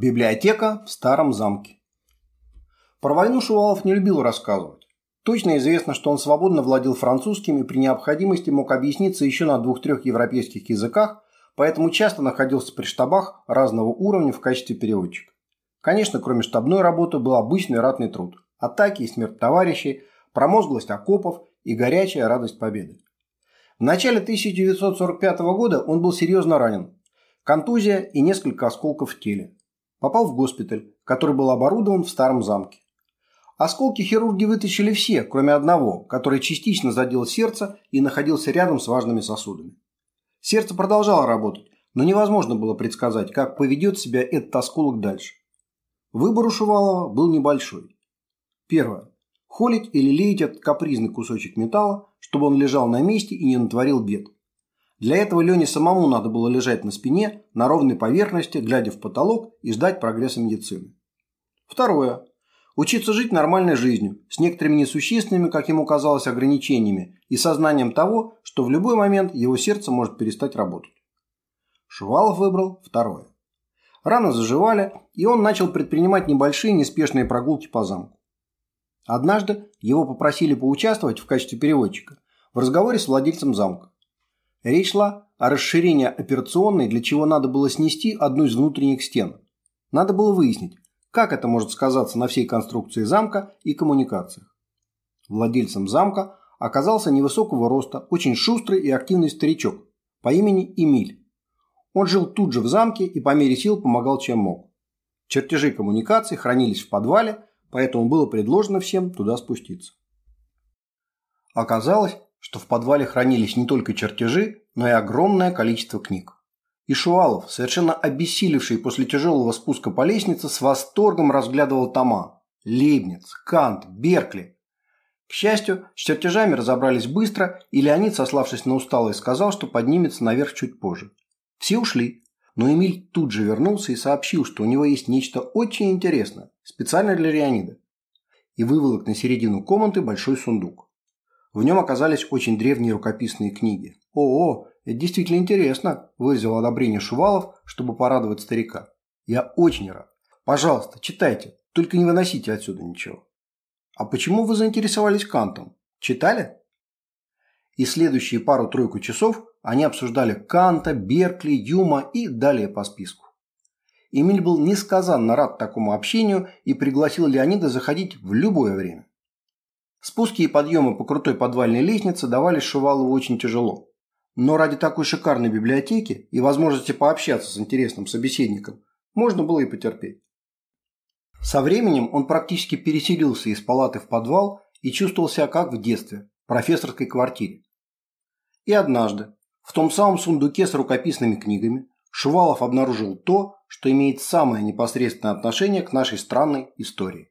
Библиотека в старом замке. Про войну Шувалов не любил рассказывать. Точно известно, что он свободно владел французским и при необходимости мог объясниться еще на двух-трех европейских языках, поэтому часто находился при штабах разного уровня в качестве переводчика. Конечно, кроме штабной работы был обычный ратный труд. Атаки и смерть товарищей, промозглость окопов и горячая радость победы. В начале 1945 года он был серьезно ранен. Контузия и несколько осколков в теле. Попал в госпиталь, который был оборудован в старом замке. Осколки хирурги вытащили все, кроме одного, который частично задел сердце и находился рядом с важными сосудами. Сердце продолжало работать, но невозможно было предсказать, как поведет себя этот осколок дальше. Выбор у Шувалова был небольшой. Первое. Холить или леять этот капризный кусочек металла, чтобы он лежал на месте и не натворил бед. Для этого Лене самому надо было лежать на спине, на ровной поверхности, глядя в потолок и ждать прогресса медицины. Второе. Учиться жить нормальной жизнью, с некоторыми несущественными, как ему казалось, ограничениями и сознанием того, что в любой момент его сердце может перестать работать. Шувалов выбрал второе. Раны заживали, и он начал предпринимать небольшие неспешные прогулки по замку. Однажды его попросили поучаствовать в качестве переводчика в разговоре с владельцем замка. Речь шла о расширении операционной, для чего надо было снести одну из внутренних стен. Надо было выяснить, как это может сказаться на всей конструкции замка и коммуникациях. Владельцем замка оказался невысокого роста, очень шустрый и активный старичок по имени Эмиль. Он жил тут же в замке и по мере сил помогал чем мог. Чертежи коммуникаций хранились в подвале, поэтому было предложено всем туда спуститься. Оказалось, что в подвале хранились не только чертежи, но и огромное количество книг. И Шуалов, совершенно обессилевший после тяжелого спуска по лестнице, с восторгом разглядывал тома. Лейбниц, Кант, Беркли. К счастью, с чертежами разобрались быстро, и Леонид, сославшись на усталость, сказал, что поднимется наверх чуть позже. Все ушли, но Эмиль тут же вернулся и сообщил, что у него есть нечто очень интересное, специально для Леонида. И выволок на середину комнаты большой сундук. В нем оказались очень древние рукописные книги. «О, это действительно интересно», – выразил одобрение Шувалов, чтобы порадовать старика. «Я очень рад. Пожалуйста, читайте, только не выносите отсюда ничего». «А почему вы заинтересовались Кантом? Читали?» И следующие пару-тройку часов они обсуждали Канта, Беркли, Юма и далее по списку. Эмиль был несказанно рад такому общению и пригласил Леонида заходить в любое время. Спуски и подъемы по крутой подвальной лестнице давались Шувалову очень тяжело. Но ради такой шикарной библиотеки и возможности пообщаться с интересным собеседником можно было и потерпеть. Со временем он практически переселился из палаты в подвал и чувствовал себя как в детстве, в профессорской квартире. И однажды, в том самом сундуке с рукописными книгами, Шувалов обнаружил то, что имеет самое непосредственное отношение к нашей странной истории.